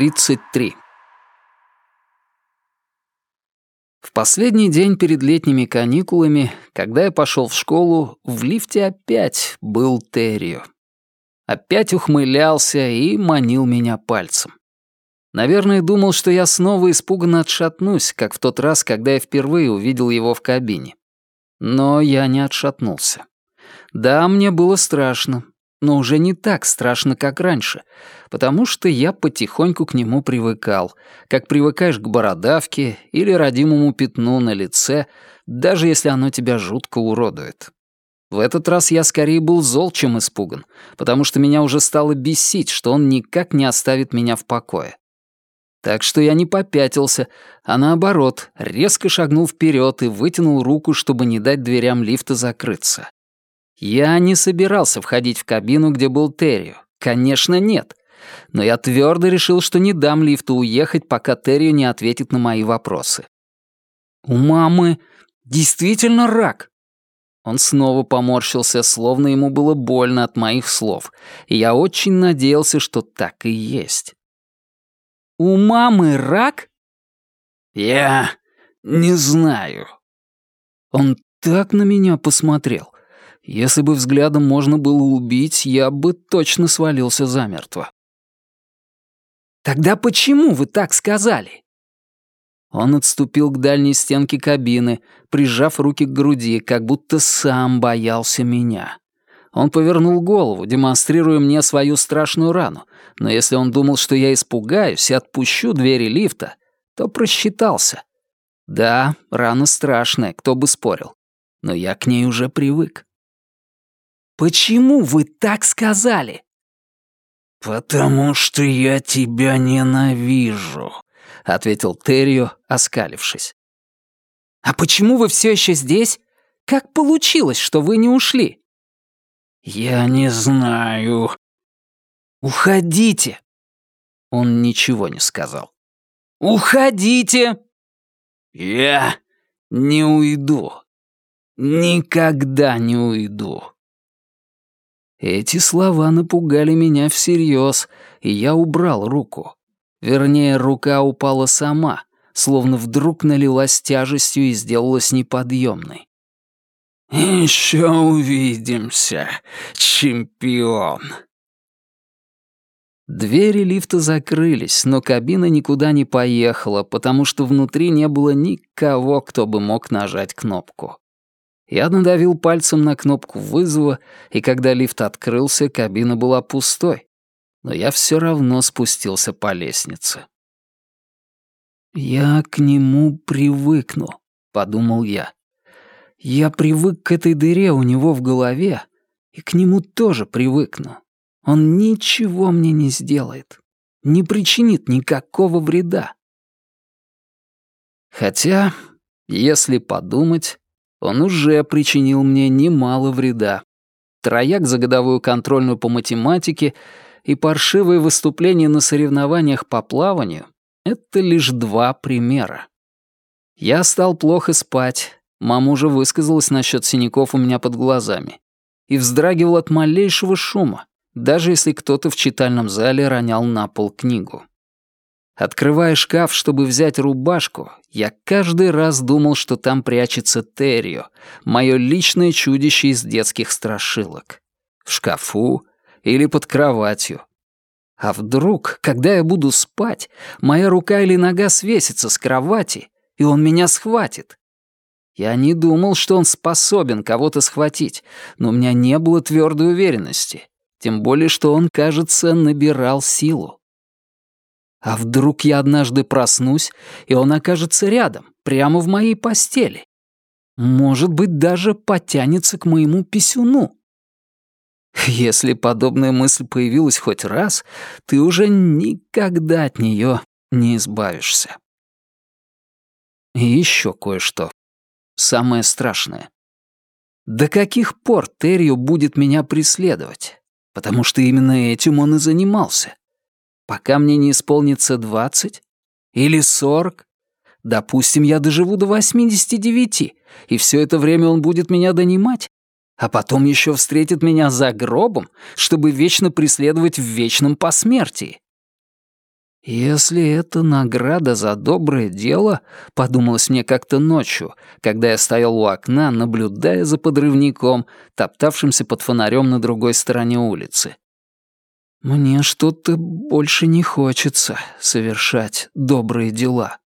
33. В последний день перед летними каникулами, когда я пошел в школу, в лифте опять был Террио. Опять ухмылялся и манил меня пальцем. Наверное, думал, что я снова испуганно отшатнусь, как в тот раз, когда я впервые увидел его в кабине. Но я не отшатнулся. Да, мне было страшно, но уже не так страшно, как раньше, потому что я потихоньку к нему привыкал, как привыкаешь к бородавке или родимому пятну на лице, даже если оно тебя жутко уродует. В этот раз я скорее был зол, чем испуган, потому что меня уже стало бесить, что он никак не оставит меня в покое. Так что я не попятился, а наоборот, резко шагнул вперед и вытянул руку, чтобы не дать дверям лифта закрыться. Я не собирался входить в кабину, где был Террио. Конечно, нет. Но я твердо решил, что не дам лифту уехать, пока Террио не ответит на мои вопросы. «У мамы действительно рак?» Он снова поморщился, словно ему было больно от моих слов, и я очень надеялся, что так и есть. «У мамы рак?» «Я не знаю». Он так на меня посмотрел, если бы взглядом можно было убить, я бы точно свалился замертво. «Тогда почему вы так сказали?» Он отступил к дальней стенке кабины, прижав руки к груди, как будто сам боялся меня. Он повернул голову, демонстрируя мне свою страшную рану, но если он думал, что я испугаюсь и отпущу двери лифта, то просчитался. Да, рана страшная, кто бы спорил, но я к ней уже привык. Почему вы так сказали?» «Потому что я тебя ненавижу», — ответил Террио, оскалившись. «А почему вы все еще здесь? Как получилось, что вы не ушли?» «Я не знаю». «Уходите!» Он ничего не сказал. «Уходите!» «Я не уйду. Никогда не уйду». Эти слова напугали меня всерьез, и я убрал руку. Вернее, рука упала сама, словно вдруг налилась тяжестью и сделалась неподъемной. «Еще увидимся, чемпион!» Двери лифта закрылись, но кабина никуда не поехала, потому что внутри не было никого, кто бы мог нажать кнопку. Я надавил пальцем на кнопку вызова, и когда лифт открылся, кабина была пустой. Но я все равно спустился по лестнице. «Я к нему привыкну», — подумал я. «Я привык к этой дыре у него в голове, и к нему тоже привыкну. Он ничего мне не сделает, не причинит никакого вреда». Хотя, если подумать, он уже причинил мне немало вреда. Трояк за годовую контрольную по математике и паршивые выступления на соревнованиях по плаванию — это лишь два примера. Я стал плохо спать, мама уже высказалась насчет синяков у меня под глазами, и вздрагивал от малейшего шума, даже если кто-то в читальном зале ронял на пол книгу. Открывая шкаф, чтобы взять рубашку, я каждый раз думал, что там прячется Террио, мое личное чудище из детских страшилок. В шкафу или под кроватью. А вдруг, когда я буду спать, моя рука или нога свесится с кровати, и он меня схватит? Я не думал, что он способен кого-то схватить, но у меня не было твердой уверенности. Тем более, что он, кажется, набирал силу. А вдруг я однажды проснусь, и он окажется рядом, прямо в моей постели? Может быть, даже потянется к моему писюну. Если подобная мысль появилась хоть раз, ты уже никогда от нее не избавишься. И еще кое-что. Самое страшное. До каких пор Террио будет меня преследовать? Потому что именно этим он и занимался пока мне не исполнится двадцать или сорок. Допустим, я доживу до восьмидесяти девяти, и все это время он будет меня донимать, а потом еще встретит меня за гробом, чтобы вечно преследовать в вечном посмертии. «Если это награда за доброе дело», — подумалось мне как-то ночью, когда я стоял у окна, наблюдая за подрывником, топтавшимся под фонарем на другой стороне улицы. «Мне что-то больше не хочется совершать добрые дела».